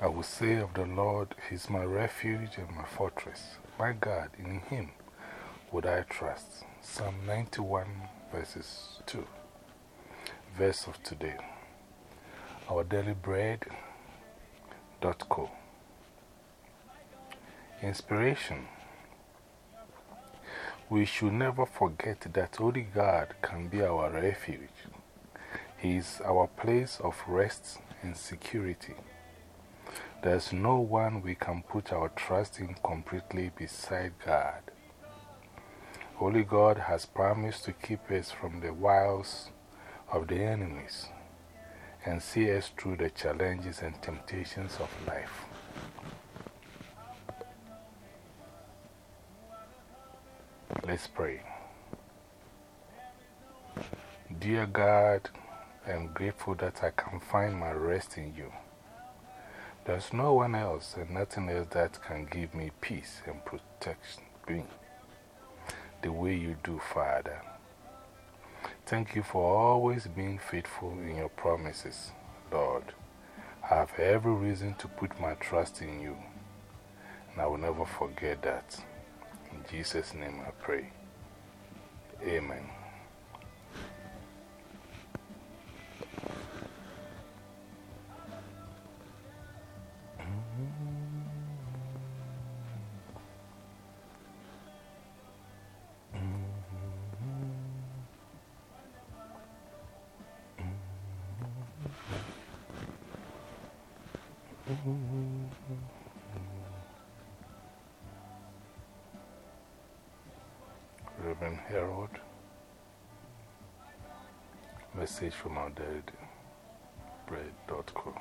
I will say of the Lord, He is my refuge and my fortress. My God, in Him would I trust. Psalm 91, verses 2. Verse of today. Our daily bread. Dot co. Inspiration. We should never forget that only God can be our refuge. He is our place of rest and security. There's no one we can put our trust in completely beside God. Holy God has promised to keep us from the wiles of the enemies and see us through the challenges and temptations of life. Let's pray. Dear God, I am grateful that I can find my rest in you. There's no one else and nothing else that can give me peace and protection me the way you do, Father. Thank you for always being faithful in your promises, Lord. I have every reason to put my trust in you, and I will never forget that. In Jesus' name I pray. Amen. Reverend Harold. Message from our dad, bread.com.